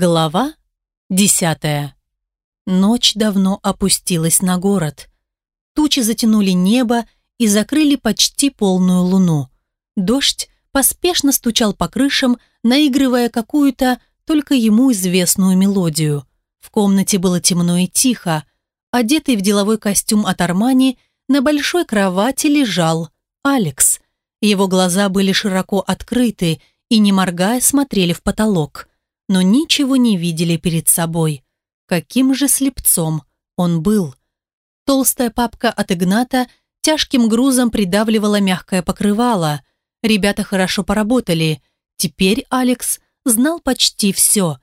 Глава десятая. Ночь давно опустилась на город. Тучи затянули небо и закрыли почти полную луну. Дождь поспешно стучал по крышам, наигрывая какую-то только ему известную мелодию. В комнате было темно и тихо. Одетый в деловой костюм от Армани, на большой кровати лежал Алекс. Его глаза были широко открыты и, не моргая, смотрели в потолок но ничего не видели перед собой. Каким же слепцом он был. Толстая папка от Игната тяжким грузом придавливала мягкое покрывало. Ребята хорошо поработали. Теперь Алекс знал почти все.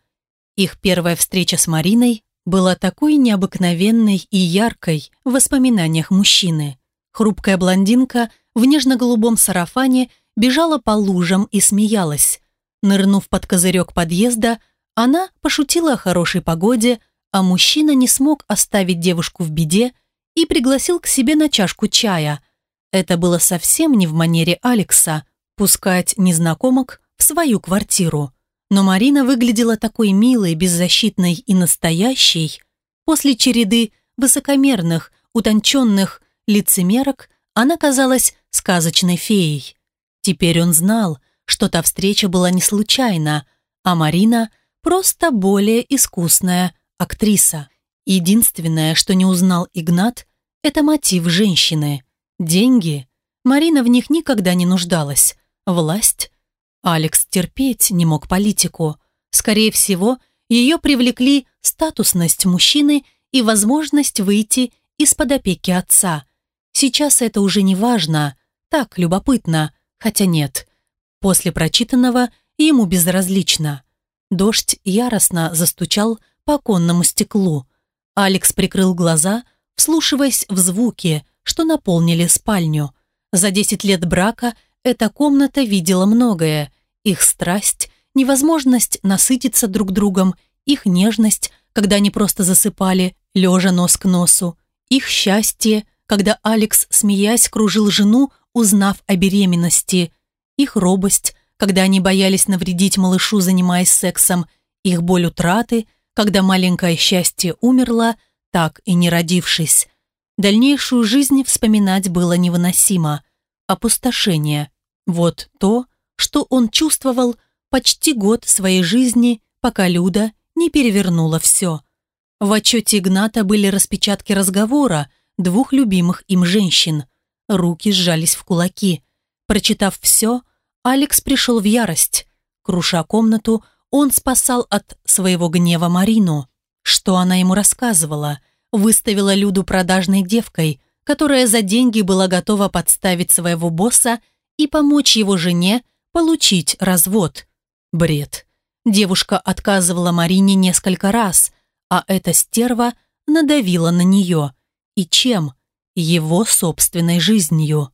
Их первая встреча с Мариной была такой необыкновенной и яркой в воспоминаниях мужчины. Хрупкая блондинка в нежно-голубом сарафане бежала по лужам и смеялась. Нырнув под козырек подъезда, она пошутила о хорошей погоде, а мужчина не смог оставить девушку в беде и пригласил к себе на чашку чая. Это было совсем не в манере Алекса – пускать незнакомок в свою квартиру. Но Марина выглядела такой милой, беззащитной и настоящей. После череды высокомерных, утонченных лицемерок она казалась сказочной феей. Теперь он знал, что та встреча была не случайна, а Марина просто более искусная актриса. Единственное, что не узнал Игнат, это мотив женщины. Деньги. Марина в них никогда не нуждалась. Власть. Алекс терпеть не мог политику. Скорее всего, ее привлекли статусность мужчины и возможность выйти из-под опеки отца. Сейчас это уже не важно. Так, любопытно. Хотя нет. После прочитанного ему безразлично. Дождь яростно застучал по оконному стеклу. Алекс прикрыл глаза, вслушиваясь в звуки, что наполнили спальню. За десять лет брака эта комната видела многое. Их страсть, невозможность насытиться друг другом, их нежность, когда они просто засыпали, лежа нос к носу, их счастье, когда Алекс, смеясь, кружил жену, узнав о беременности – их робость, когда они боялись навредить малышу, занимаясь сексом, их боль утраты, когда маленькое счастье умерло, так и не родившись. Дальнейшую жизнь вспоминать было невыносимо. Опустошение. Вот то, что он чувствовал почти год своей жизни, пока Люда не перевернула все. В отчете Игната были распечатки разговора двух любимых им женщин. Руки сжались в кулаки. Прочитав все, Алекс пришел в ярость. Круша комнату, он спасал от своего гнева Марину. Что она ему рассказывала? Выставила Люду продажной девкой, которая за деньги была готова подставить своего босса и помочь его жене получить развод. Бред. Девушка отказывала Марине несколько раз, а эта стерва надавила на нее. И чем? Его собственной жизнью.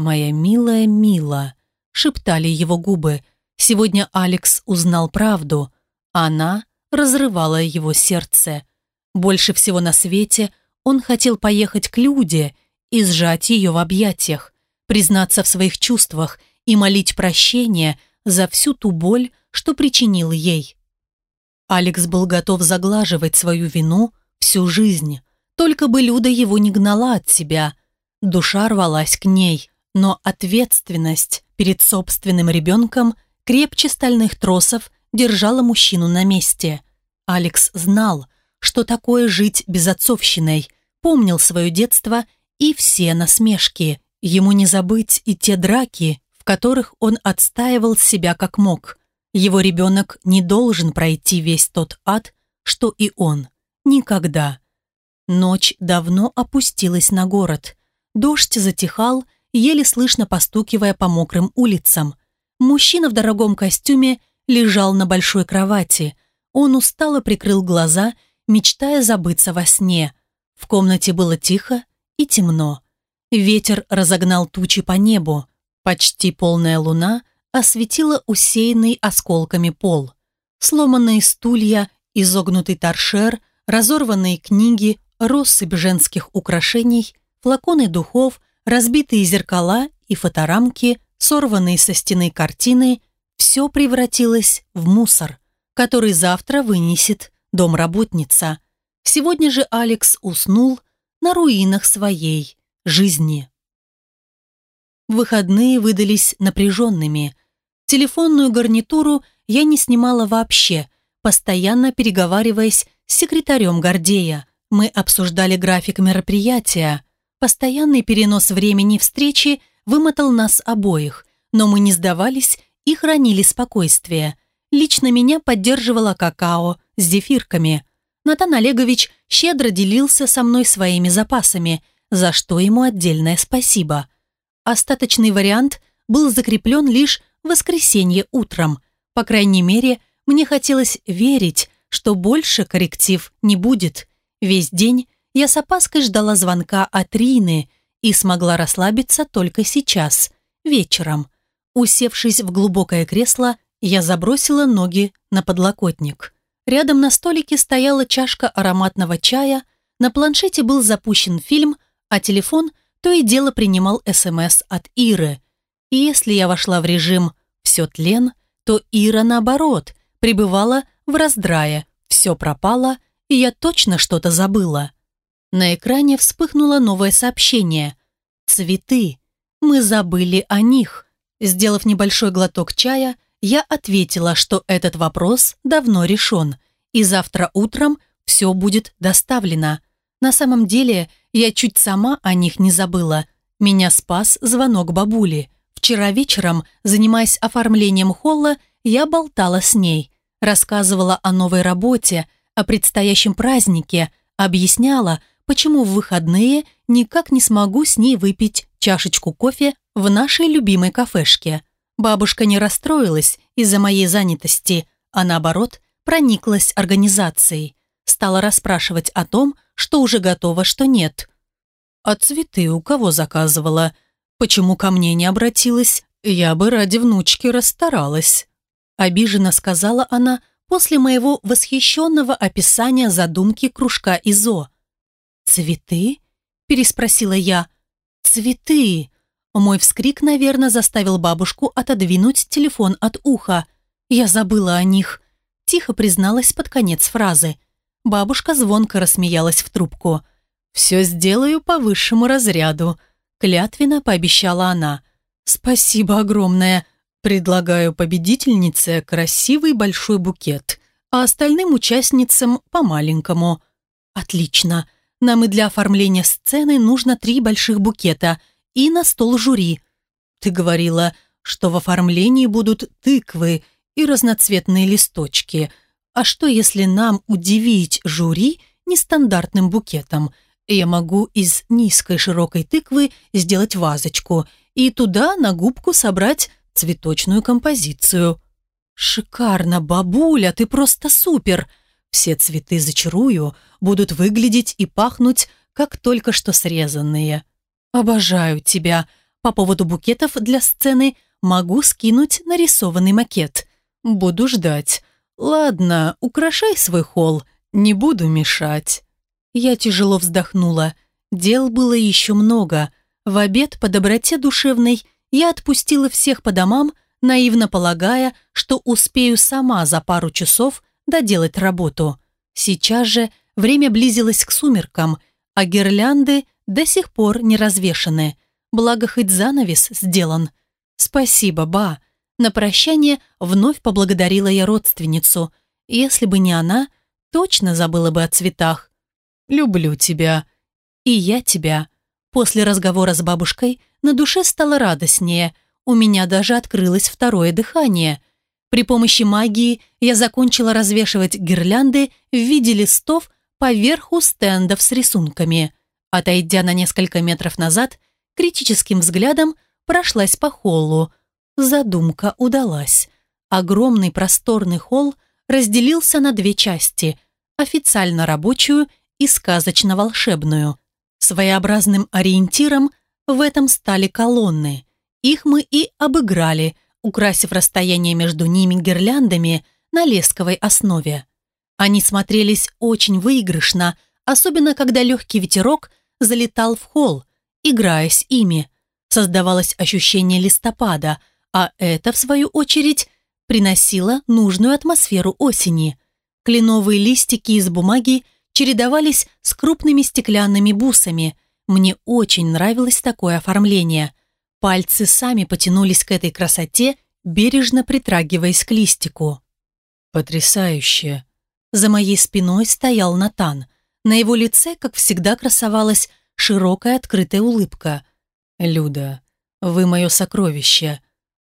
«Моя милая Мила», — шептали его губы. Сегодня Алекс узнал правду. Она разрывала его сердце. Больше всего на свете он хотел поехать к Люде и сжать ее в объятиях, признаться в своих чувствах и молить прощения за всю ту боль, что причинил ей. Алекс был готов заглаживать свою вину всю жизнь, только бы Люда его не гнала от себя. Душа рвалась к ней, но ответственность перед собственным ребенком крепче стальных тросов держала мужчину на месте. Алекс знал, что такое жить безотцовщиной, помнил свое детство и все насмешки. Ему не забыть и те драки, в которых он отстаивал себя как мог. Его ребенок не должен пройти весь тот ад, что и он. Никогда. Ночь давно опустилась на город. Дождь затихал, еле слышно постукивая по мокрым улицам. Мужчина в дорогом костюме лежал на большой кровати. Он устало прикрыл глаза, мечтая забыться во сне. В комнате было тихо и темно. Ветер разогнал тучи по небу. Почти полная луна осветила усеянный осколками пол. Сломанные стулья, изогнутый торшер, разорванные книги, россыпь женских украшений, флаконы духов, разбитые зеркала и фоторамки, сорванные со стены картины, все превратилось в мусор, который завтра вынесет домработница. Сегодня же Алекс уснул на руинах своей жизни. Выходные выдались напряженными. Телефонную гарнитуру я не снимала вообще, постоянно переговариваясь с секретарем Гордея. Мы обсуждали график мероприятия. Постоянный перенос времени встречи вымотал нас обоих, но мы не сдавались и хранили спокойствие. Лично меня поддерживала какао с зефирками. Натан Олегович щедро делился со мной своими запасами, за что ему отдельное спасибо. Остаточный вариант был закреплен лишь в воскресенье утром. По крайней мере, мне хотелось верить, что больше корректив не будет. Весь день я с опаской ждала звонка от Рины и смогла расслабиться только сейчас, вечером. Усевшись в глубокое кресло, я забросила ноги на подлокотник. Рядом на столике стояла чашка ароматного чая, на планшете был запущен фильм, а телефон то и дело принимал СМС от Иры. И если я вошла в режим «все тлен», то Ира, наоборот, пребывала в раздрае, все пропало, и я точно что-то забыла. На экране вспыхнуло новое сообщение. «Цветы. Мы забыли о них». Сделав небольшой глоток чая, я ответила, что этот вопрос давно решен, и завтра утром все будет доставлено. На самом деле, я чуть сама о них не забыла. Меня спас звонок бабули. Вчера вечером, занимаясь оформлением холла, я болтала с ней, рассказывала о новой работе, о предстоящем празднике, объясняла, почему в выходные никак не смогу с ней выпить чашечку кофе в нашей любимой кафешке. Бабушка не расстроилась из-за моей занятости, а наоборот, прониклась организацией. Стала расспрашивать о том, что уже готово, что нет. «А цветы у кого заказывала? Почему ко мне не обратилась? Я бы ради внучки расстаралась». Обиженно сказала она после моего восхищенного описания задумки кружка ИЗО. «Цветы?» – переспросила я. «Цветы!» Мой вскрик, наверное, заставил бабушку отодвинуть телефон от уха. Я забыла о них. Тихо призналась под конец фразы. Бабушка звонко рассмеялась в трубку. «Все сделаю по высшему разряду», — клятвенно пообещала она. «Спасибо огромное. Предлагаю победительнице красивый большой букет, а остальным участницам по маленькому». «Отлично. Нам и для оформления сцены нужно три больших букета и на стол жюри. Ты говорила, что в оформлении будут тыквы и разноцветные листочки. А что, если нам удивить жюри нестандартным букетом? Я могу из низкой широкой тыквы сделать вазочку и туда на губку собрать цветочную композицию. «Шикарно, бабуля, ты просто супер!» Все цветы зачарую, будут выглядеть и пахнуть, как только что срезанные. Обожаю тебя. По поводу букетов для сцены могу скинуть нарисованный макет. Буду ждать. Ладно, украшай свой холл, не буду мешать. Я тяжело вздохнула. Дел было еще много. В обед по доброте душевной я отпустила всех по домам, наивно полагая, что успею сама за пару часов доделать работу. Сейчас же время близилось к сумеркам, а гирлянды до сих пор не развешаны. Благо, хоть занавес сделан. Спасибо, ба. На прощание вновь поблагодарила я родственницу. Если бы не она, точно забыла бы о цветах. Люблю тебя. И я тебя. После разговора с бабушкой на душе стало радостнее. У меня даже открылось второе дыхание – при помощи магии я закончила развешивать гирлянды в виде листов поверху стендов с рисунками. Отойдя на несколько метров назад, критическим взглядом прошлась по холлу. Задумка удалась. Огромный просторный холл разделился на две части – официально рабочую и сказочно-волшебную. Своеобразным ориентиром в этом стали колонны. Их мы и обыграли – украсив расстояние между ними гирляндами на лесковой основе. Они смотрелись очень выигрышно, особенно когда легкий ветерок залетал в холл, играя с ими. Создавалось ощущение листопада, а это, в свою очередь, приносила нужную атмосферу осени. Кленовые листики из бумаги чередовались с крупными стеклянными бусами. Мне очень нравилось такое оформление. Пальцы сами потянулись к этой красоте, бережно притрагиваясь к листику. «Потрясающе!» За моей спиной стоял Натан. На его лице, как всегда, красовалась широкая открытая улыбка. «Люда, вы мое сокровище».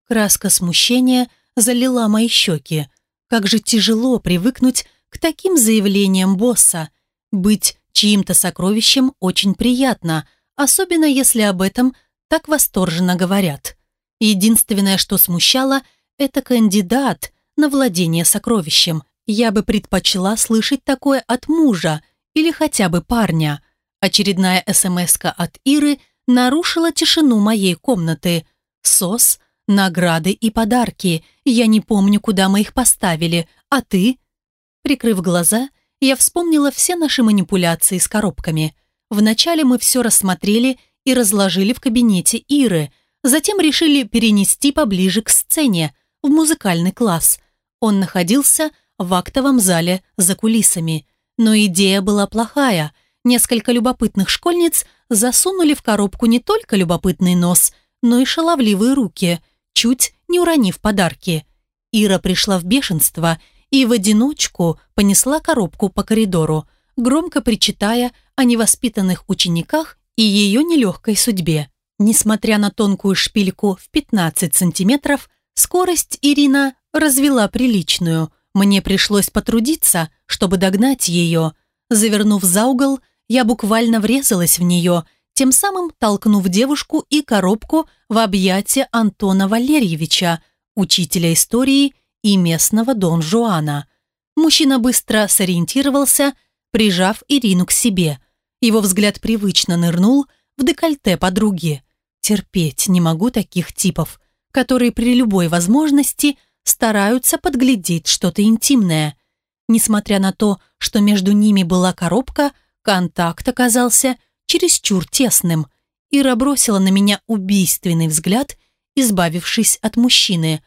Краска смущения залила мои щеки. Как же тяжело привыкнуть к таким заявлениям босса. Быть чьим-то сокровищем очень приятно, особенно если об этом так восторженно говорят. Единственное, что смущало, это кандидат на владение сокровищем. Я бы предпочла слышать такое от мужа или хотя бы парня. Очередная смс от Иры нарушила тишину моей комнаты. СОС, награды и подарки. Я не помню, куда мы их поставили. А ты? Прикрыв глаза, я вспомнила все наши манипуляции с коробками. Вначале мы все рассмотрели и разложили в кабинете Иры, затем решили перенести поближе к сцене, в музыкальный класс. Он находился в актовом зале за кулисами. Но идея была плохая. Несколько любопытных школьниц засунули в коробку не только любопытный нос, но и шаловливые руки, чуть не уронив подарки. Ира пришла в бешенство и в одиночку понесла коробку по коридору, громко причитая о невоспитанных учениках и ее нелегкой судьбе. Несмотря на тонкую шпильку в 15 сантиметров, скорость Ирина развела приличную. Мне пришлось потрудиться, чтобы догнать ее. Завернув за угол, я буквально врезалась в нее, тем самым толкнув девушку и коробку в объятия Антона Валерьевича, учителя истории и местного Дон Жуана. Мужчина быстро сориентировался, прижав Ирину к себе. Его взгляд привычно нырнул в декольте подруги. Терпеть не могу таких типов, которые при любой возможности стараются подглядеть что-то интимное. Несмотря на то, что между ними была коробка, контакт оказался чересчур тесным. Ира бросила на меня убийственный взгляд, избавившись от мужчины.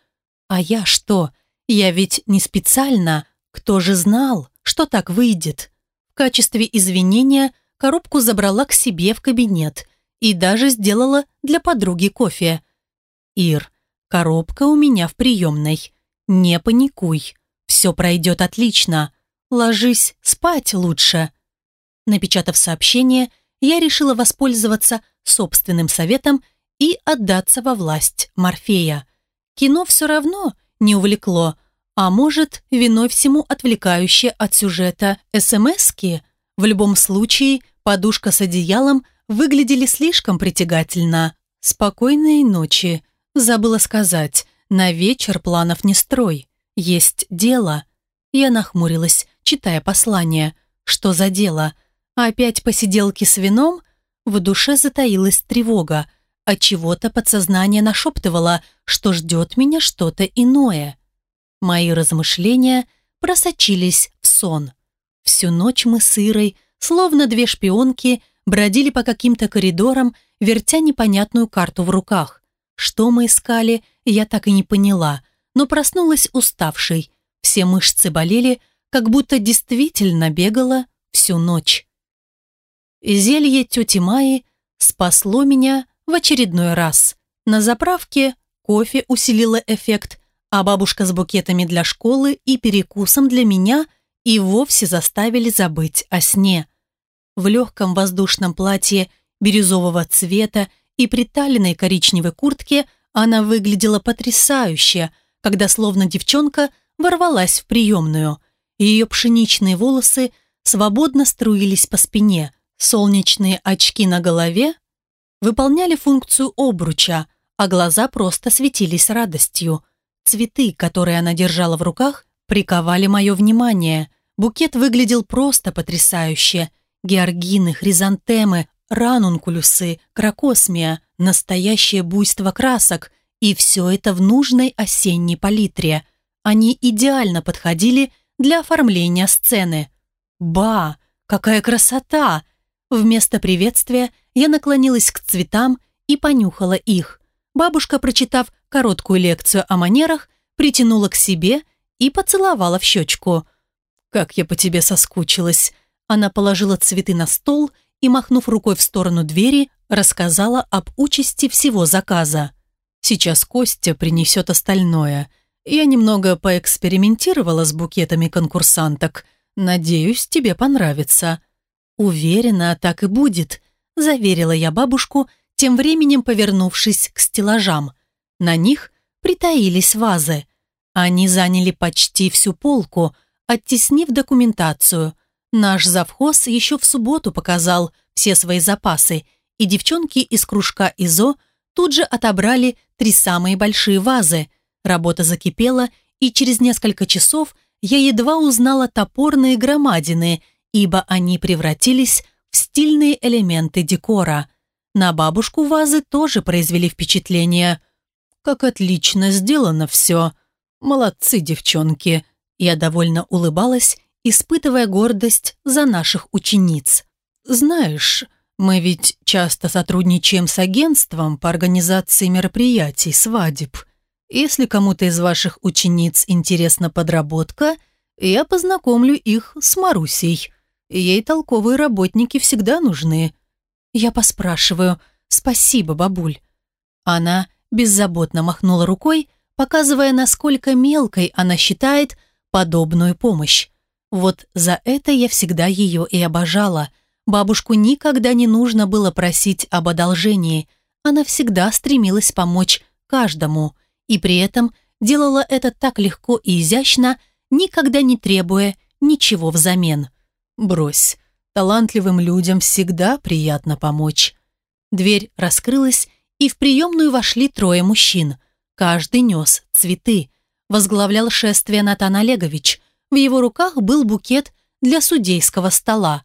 А я что? Я ведь не специально. Кто же знал, что так выйдет? В качестве извинения коробку забрала к себе в кабинет и даже сделала для подруги кофе. «Ир, коробка у меня в приемной. Не паникуй. Все пройдет отлично. Ложись спать лучше». Напечатав сообщение, я решила воспользоваться собственным советом и отдаться во власть Морфея. Кино все равно не увлекло, а может, виной всему отвлекающее от сюжета СМСки. В любом случае, подушка с одеялом выглядели слишком притягательно. Спокойной ночи. Забыла сказать, на вечер планов не строй. Есть дело. Я нахмурилась, читая послание. Что за дело? Опять посиделки с вином? В душе затаилась тревога. От чего-то подсознание нашептывало, что ждет меня что-то иное. Мои размышления просочились в сон. Всю ночь мы с Ирой, словно две шпионки, бродили по каким-то коридорам, вертя непонятную карту в руках. Что мы искали, я так и не поняла, но проснулась уставшей. Все мышцы болели, как будто действительно бегала всю ночь. Зелье тети Майи спасло меня в очередной раз. На заправке кофе усилило эффект, а бабушка с букетами для школы и перекусом для меня и вовсе заставили забыть о сне. В легком воздушном платье бирюзового цвета и приталенной коричневой куртке она выглядела потрясающе, когда словно девчонка ворвалась в приемную. Ее пшеничные волосы свободно струились по спине, солнечные очки на голове выполняли функцию обруча, а глаза просто светились радостью. Цветы, которые она держала в руках, приковали мое внимание. Букет выглядел просто потрясающе. Георгины, хризантемы, ранункулюсы, кракосмия, настоящее буйство красок, и все это в нужной осенней палитре. Они идеально подходили для оформления сцены. «Ба! Какая красота!» Вместо приветствия я наклонилась к цветам и понюхала их. Бабушка, прочитав короткую лекцию о манерах, притянула к себе и поцеловала в щечку. «Как я по тебе соскучилась!» Она положила цветы на стол и, махнув рукой в сторону двери, рассказала об участи всего заказа. «Сейчас Костя принесет остальное. Я немного поэкспериментировала с букетами конкурсанток. Надеюсь, тебе понравится». «Уверена, так и будет», – заверила я бабушку, тем временем повернувшись к стеллажам. На них притаились вазы. Они заняли почти всю полку, оттеснив документацию. Наш завхоз еще в субботу показал все свои запасы, и девчонки из кружка ИЗО тут же отобрали три самые большие вазы. Работа закипела, и через несколько часов я едва узнала топорные громадины, ибо они превратились в стильные элементы декора. На бабушку вазы тоже произвели впечатление. Как отлично сделано все. Молодцы, девчонки. Я довольно улыбалась, испытывая гордость за наших учениц. Знаешь, мы ведь часто сотрудничаем с агентством по организации мероприятий, свадеб. Если кому-то из ваших учениц интересна подработка, я познакомлю их с Марусей. Ей толковые работники всегда нужны. Я поспрашиваю. Спасибо, бабуль. Она беззаботно махнула рукой, показывая, насколько мелкой она считает подобную помощь. Вот за это я всегда ее и обожала. Бабушку никогда не нужно было просить об одолжении. Она всегда стремилась помочь каждому, и при этом делала это так легко и изящно, никогда не требуя ничего взамен. «Брось, талантливым людям всегда приятно помочь». Дверь раскрылась, и в приемную вошли трое мужчин. Каждый нес цветы. Возглавлял шествие Натан Олегович. В его руках был букет для судейского стола.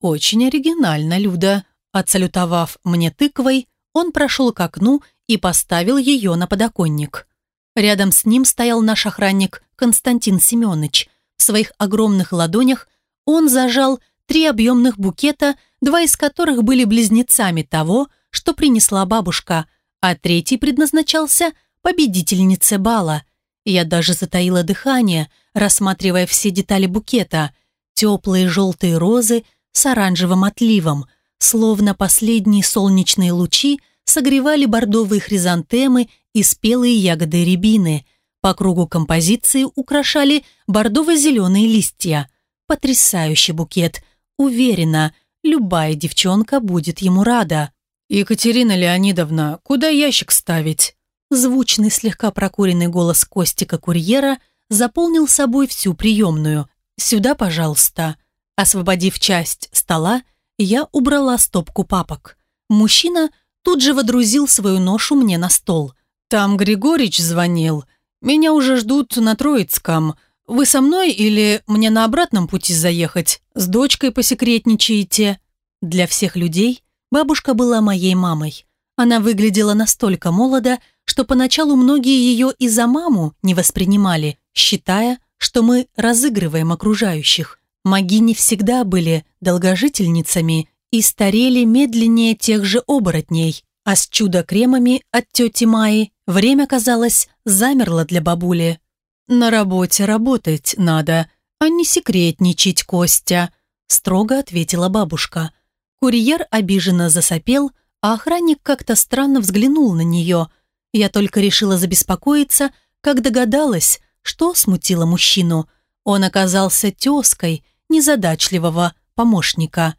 «Очень оригинально, Люда». Отсалютовав мне тыквой, он прошел к окну и поставил ее на подоконник. Рядом с ним стоял наш охранник Константин Семенович. В своих огромных ладонях он зажал три объемных букета, два из которых были близнецами того, что принесла бабушка, а третий предназначался победительнице бала. Я даже затаила дыхание, рассматривая все детали букета. Теплые желтые розы с оранжевым отливом, словно последние солнечные лучи согревали бордовые хризантемы и спелые ягоды рябины. По кругу композиции украшали бордово-зеленые листья. Потрясающий букет. Уверена, любая девчонка будет ему рада. «Екатерина Леонидовна, куда ящик ставить?» Звучный, слегка прокуренный голос Костика-курьера заполнил собой всю приемную. «Сюда, пожалуйста». Освободив часть стола, я убрала стопку папок. Мужчина тут же водрузил свою ношу мне на стол. «Там Григорич звонил. Меня уже ждут на Троицком. Вы со мной или мне на обратном пути заехать? С дочкой посекретничаете?» Для всех людей бабушка была моей мамой. Она выглядела настолько молодо, что поначалу многие ее и за маму не воспринимали, считая, что мы разыгрываем окружающих. Магини всегда были долгожительницами и старели медленнее тех же оборотней, а с чудо-кремами от тети Майи время, казалось, замерло для бабули. «На работе работать надо, а не секретничать, Костя», строго ответила бабушка. Курьер обиженно засопел, а охранник как-то странно взглянул на нее – я только решила забеспокоиться, как догадалась, что смутило мужчину. Он оказался тезкой незадачливого помощника.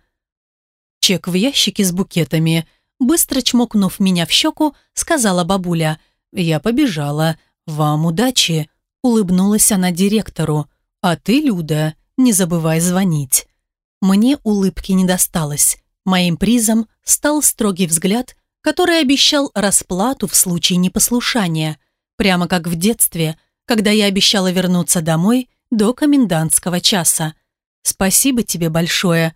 «Чек в ящике с букетами», быстро чмокнув меня в щеку, сказала бабуля. «Я побежала. Вам удачи», улыбнулась она директору. «А ты, Люда, не забывай звонить». Мне улыбки не досталось. Моим призом стал строгий взгляд который обещал расплату в случае непослушания, прямо как в детстве, когда я обещала вернуться домой до комендантского часа. Спасибо тебе большое.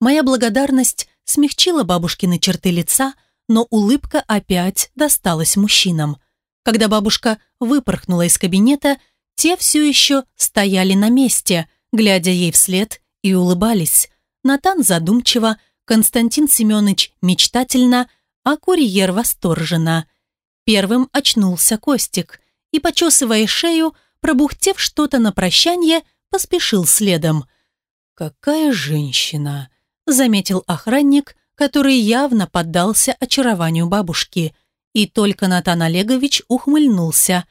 Моя благодарность смягчила бабушкины черты лица, но улыбка опять досталась мужчинам. Когда бабушка выпорхнула из кабинета, те все еще стояли на месте, глядя ей вслед и улыбались. Натан задумчиво, Константин Семенович мечтательно, а курьер восторженно. Первым очнулся Костик и, почесывая шею, пробухтев что-то на прощание, поспешил следом. «Какая женщина!» — заметил охранник, который явно поддался очарованию бабушки. И только Натан Олегович ухмыльнулся.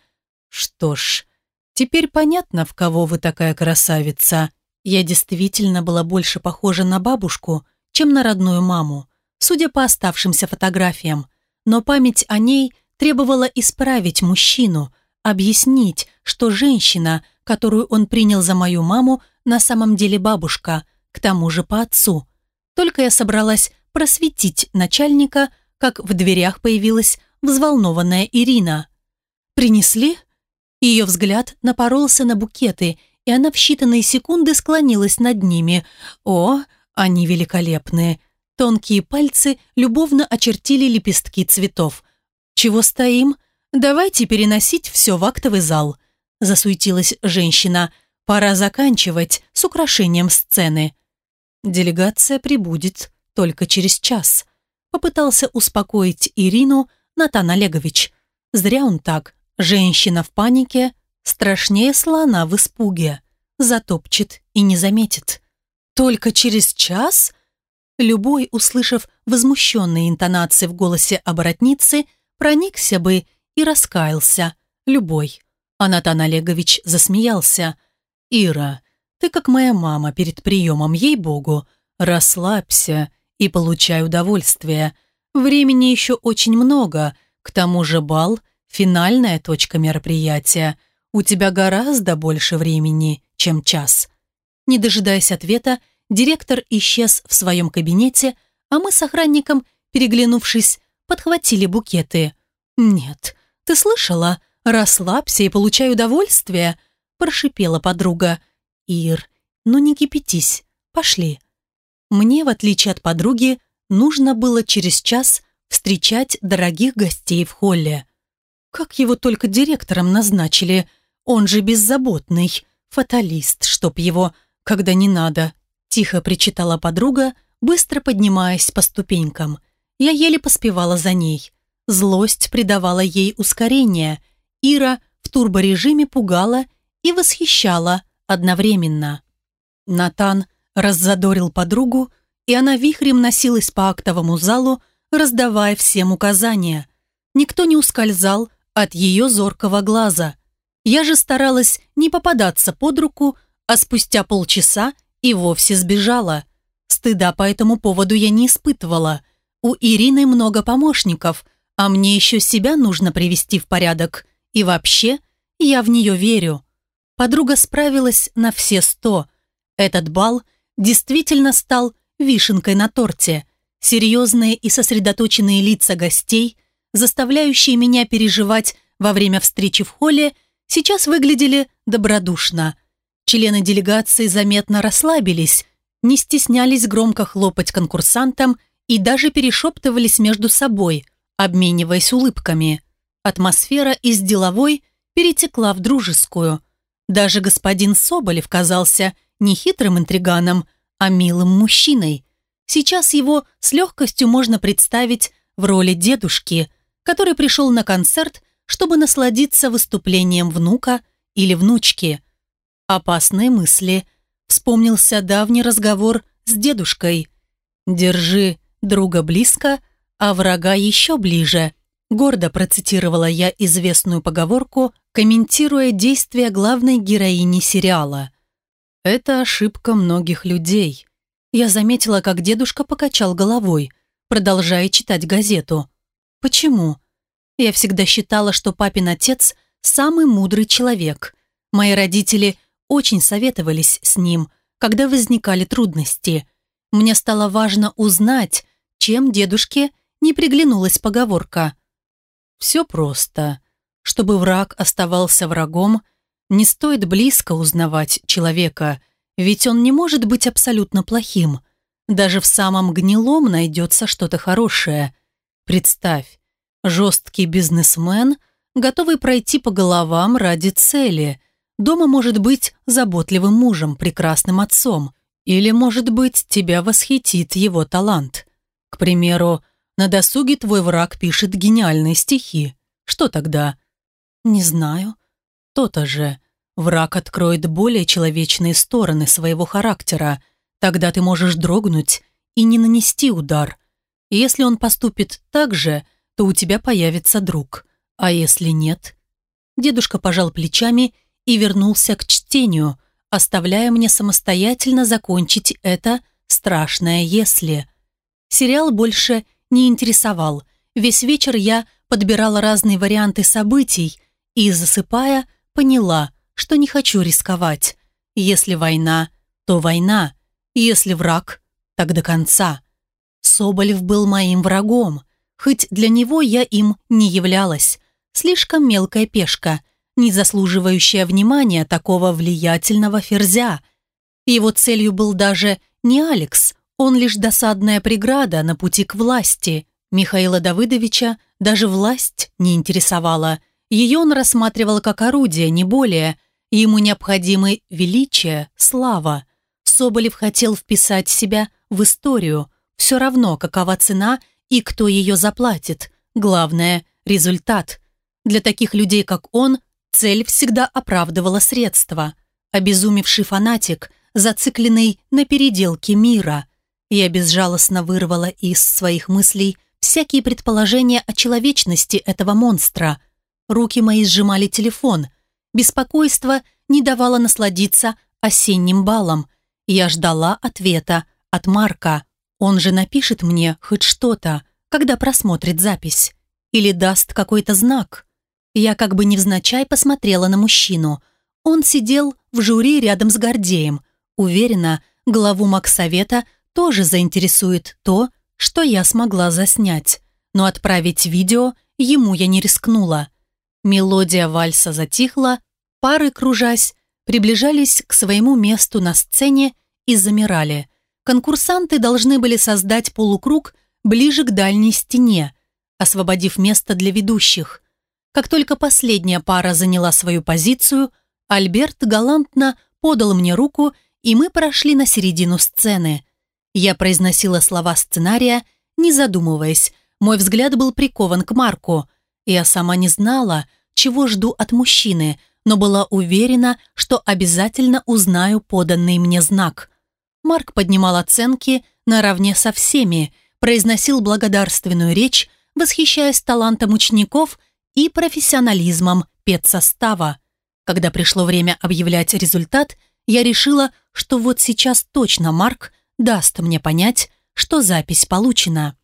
«Что ж, теперь понятно, в кого вы такая красавица. Я действительно была больше похожа на бабушку, чем на родную маму, судя по оставшимся фотографиям. Но память о ней требовала исправить мужчину, объяснить, что женщина, которую он принял за мою маму, на самом деле бабушка, к тому же по отцу. Только я собралась просветить начальника, как в дверях появилась взволнованная Ирина. «Принесли?» Ее взгляд напоролся на букеты, и она в считанные секунды склонилась над ними. «О, они великолепные!» Тонкие пальцы любовно очертили лепестки цветов. «Чего стоим? Давайте переносить все в актовый зал», засуетилась женщина. «Пора заканчивать с украшением сцены». «Делегация прибудет только через час», попытался успокоить Ирину Натан Олегович. Зря он так. Женщина в панике страшнее слона в испуге. Затопчет и не заметит. «Только через час?» Любой, услышав возмущенные интонации в голосе оборотницы, проникся бы и раскаялся. Любой. Анатан Олегович засмеялся. «Ира, ты как моя мама перед приемом, ей-богу. Расслабься и получай удовольствие. Времени еще очень много, к тому же бал – финальная точка мероприятия. У тебя гораздо больше времени, чем час». Не дожидаясь ответа, директор исчез в своем кабинете, а мы с охранником, переглянувшись, подхватили букеты. «Нет, ты слышала? Расслабься и получай удовольствие», прошипела подруга. «Ир, ну не кипятись, пошли». Мне, в отличие от подруги, нужно было через час встречать дорогих гостей в холле. Как его только директором назначили, он же беззаботный, фаталист, чтоб его, когда не надо, тихо причитала подруга, быстро поднимаясь по ступенькам. Я еле поспевала за ней. Злость придавала ей ускорение. Ира в турборежиме пугала и восхищала одновременно. Натан раззадорил подругу, и она вихрем носилась по актовому залу, раздавая всем указания. Никто не ускользал от ее зоркого глаза. Я же старалась не попадаться под руку, а спустя полчаса и вовсе сбежала. Стыда по этому поводу я не испытывала. У Ирины много помощников, а мне еще себя нужно привести в порядок. И вообще, я в нее верю. Подруга справилась на все сто. Этот бал действительно стал вишенкой на торте. Серьезные и сосредоточенные лица гостей, заставляющие меня переживать во время встречи в холле, сейчас выглядели добродушно. Члены делегации заметно расслабились, не стеснялись громко хлопать конкурсантам и даже перешептывались между собой, обмениваясь улыбками. Атмосфера из деловой перетекла в дружескую. Даже господин Соболев казался не хитрым интриганом, а милым мужчиной. Сейчас его с легкостью можно представить в роли дедушки, который пришел на концерт, чтобы насладиться выступлением внука или внучки. Опасные мысли. Вспомнился давний разговор с дедушкой. «Держи друга близко, а врага еще ближе», гордо процитировала я известную поговорку, комментируя действия главной героини сериала. Это ошибка многих людей. Я заметила, как дедушка покачал головой, продолжая читать газету. Почему? Я всегда считала, что папин отец – самый мудрый человек. Мои родители очень советовались с ним, когда возникали трудности. Мне стало важно узнать, чем дедушке не приглянулась поговорка. Все просто. Чтобы враг оставался врагом – не стоит близко узнавать человека, ведь он не может быть абсолютно плохим. Даже в самом гнилом найдется что-то хорошее. Представь, жесткий бизнесмен, готовый пройти по головам ради цели. Дома может быть заботливым мужем, прекрасным отцом. Или, может быть, тебя восхитит его талант. К примеру, на досуге твой враг пишет гениальные стихи. Что тогда? Не знаю. То-то же. Враг откроет более человечные стороны своего характера. Тогда ты можешь дрогнуть и не нанести удар. Если он поступит так же, то у тебя появится друг. А если нет? Дедушка пожал плечами и вернулся к чтению, оставляя мне самостоятельно закончить это страшное «если». Сериал больше не интересовал. Весь вечер я подбирала разные варианты событий и, засыпая, поняла, что не хочу рисковать. Если война, то война. Если враг, так до конца. Соболев был моим врагом, хоть для него я им не являлась. Слишком мелкая пешка, не заслуживающая внимания такого влиятельного ферзя. Его целью был даже не Алекс, он лишь досадная преграда на пути к власти. Михаила Давыдовича даже власть не интересовала. Ее он рассматривал как орудие, не более. Ему необходимы величие, слава. Соболев хотел вписать себя в историю. Все равно, какова цена и кто ее заплатит. Главное – результат. Для таких людей, как он, цель всегда оправдывала средства. Обезумевший фанатик, зацикленный на переделке мира. Я безжалостно вырвала из своих мыслей всякие предположения о человечности этого монстра. Руки мои сжимали телефон. Беспокойство не давало насладиться осенним балом. Я ждала ответа от Марка. Он же напишет мне хоть что-то, когда просмотрит запись. Или даст какой-то знак. Я как бы невзначай посмотрела на мужчину. Он сидел в жюри рядом с Гордеем. Уверена, главу Максовета тоже заинтересует то, что я смогла заснять. Но отправить видео ему я не рискнула. Мелодия вальса затихла, пары, кружась, приближались к своему месту на сцене и замирали. Конкурсанты должны были создать полукруг ближе к дальней стене, освободив место для ведущих. Как только последняя пара заняла свою позицию, Альберт галантно подал мне руку, и мы прошли на середину сцены. Я произносила слова сценария, не задумываясь. Мой взгляд был прикован к Марку. Я сама не знала, чего жду от мужчины, но была уверена, что обязательно узнаю поданный мне знак. Марк поднимал оценки наравне со всеми, произносил благодарственную речь, восхищаясь талантом учеников и профессионализмом педсостава. Когда пришло время объявлять результат, я решила, что вот сейчас точно Марк даст мне понять, что запись получена.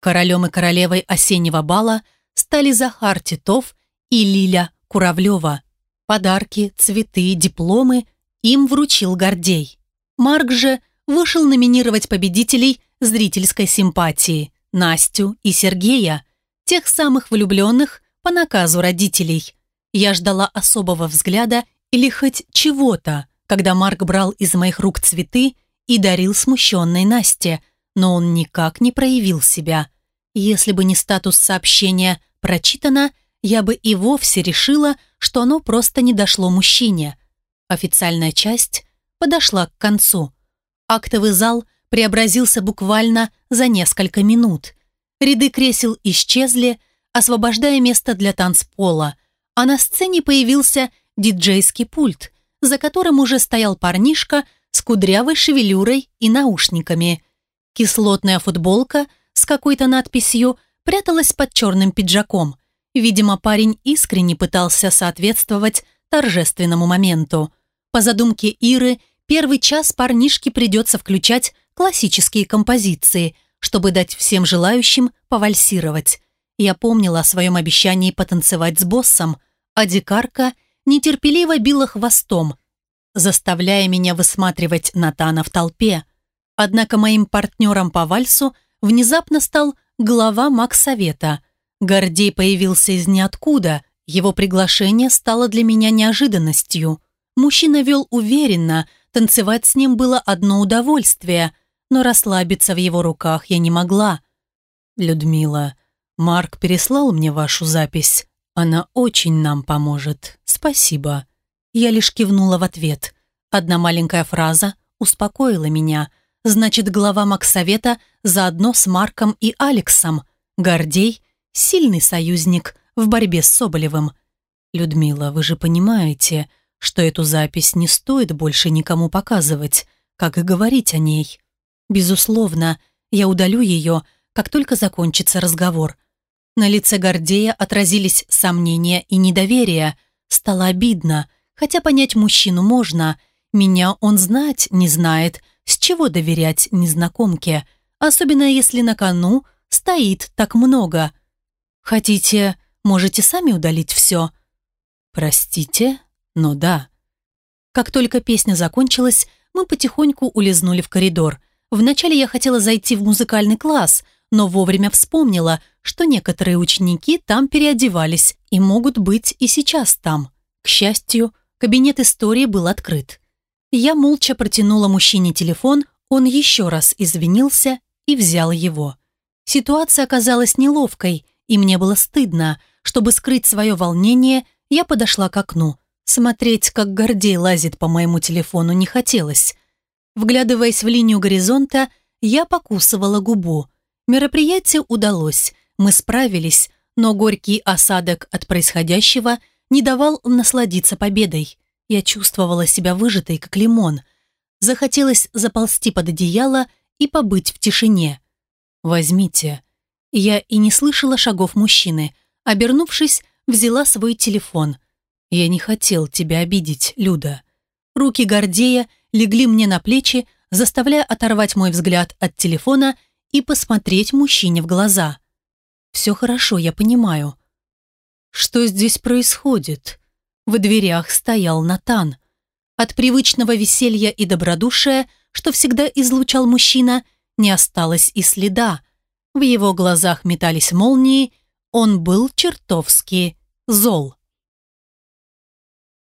Королем и королевой осеннего бала стали Захар Титов и Лиля Куравлева. Подарки, цветы, дипломы им вручил Гордей. Марк же вышел номинировать победителей зрительской симпатии Настю и Сергея, тех самых влюбленных по наказу родителей. Я ждала особого взгляда или хоть чего-то, когда Марк брал из моих рук цветы и дарил смущенной Насте, но он никак не проявил себя. Если бы не статус сообщения «прочитано», я бы и вовсе решила, что оно просто не дошло мужчине. Официальная часть подошла к концу. Актовый зал преобразился буквально за несколько минут. Ряды кресел исчезли, освобождая место для танцпола, а на сцене появился диджейский пульт, за которым уже стоял парнишка с кудрявой шевелюрой и наушниками. Кислотная футболка с какой-то надписью пряталась под черным пиджаком. Видимо, парень искренне пытался соответствовать торжественному моменту. По задумке Иры, первый час парнишке придется включать классические композиции, чтобы дать всем желающим повальсировать. Я помнила о своем обещании потанцевать с боссом, а дикарка нетерпеливо била хвостом, заставляя меня высматривать Натана в толпе. Однако моим партнером по вальсу внезапно стал глава Максовета. Гордей появился из ниоткуда, его приглашение стало для меня неожиданностью. Мужчина вел уверенно, танцевать с ним было одно удовольствие, но расслабиться в его руках я не могла. «Людмила, Марк переслал мне вашу запись. Она очень нам поможет. Спасибо». Я лишь кивнула в ответ. Одна маленькая фраза успокоила меня. Значит, глава Максовета заодно с Марком и Алексом. Гордей – сильный союзник в борьбе с Соболевым. «Людмила, вы же понимаете, что эту запись не стоит больше никому показывать, как и говорить о ней. Безусловно, я удалю ее, как только закончится разговор». На лице Гордея отразились сомнения и недоверие. Стало обидно, хотя понять мужчину можно. Меня он знать не знает, с чего доверять незнакомке, особенно если на кону стоит так много. Хотите, можете сами удалить все? Простите, но да. Как только песня закончилась, мы потихоньку улизнули в коридор. Вначале я хотела зайти в музыкальный класс, но вовремя вспомнила, что некоторые ученики там переодевались и могут быть и сейчас там. К счастью, кабинет истории был открыт. Я молча протянула мужчине телефон, он еще раз извинился и взял его. Ситуация оказалась неловкой, и мне было стыдно. Чтобы скрыть свое волнение, я подошла к окну. Смотреть, как Гордей лазит по моему телефону, не хотелось. Вглядываясь в линию горизонта, я покусывала губу. Мероприятие удалось, мы справились, но горький осадок от происходящего не давал насладиться победой. Я чувствовала себя выжатой, как лимон. Захотелось заползти под одеяло и побыть в тишине. «Возьмите». Я и не слышала шагов мужчины. Обернувшись, взяла свой телефон. «Я не хотел тебя обидеть, Люда». Руки Гордея легли мне на плечи, заставляя оторвать мой взгляд от телефона и посмотреть мужчине в глаза. «Все хорошо, я понимаю». «Что здесь происходит?» В дверях стоял Натан. От привычного веселья и добродушия, что всегда излучал мужчина, не осталось и следа. В его глазах метались молнии, он был чертовски зол.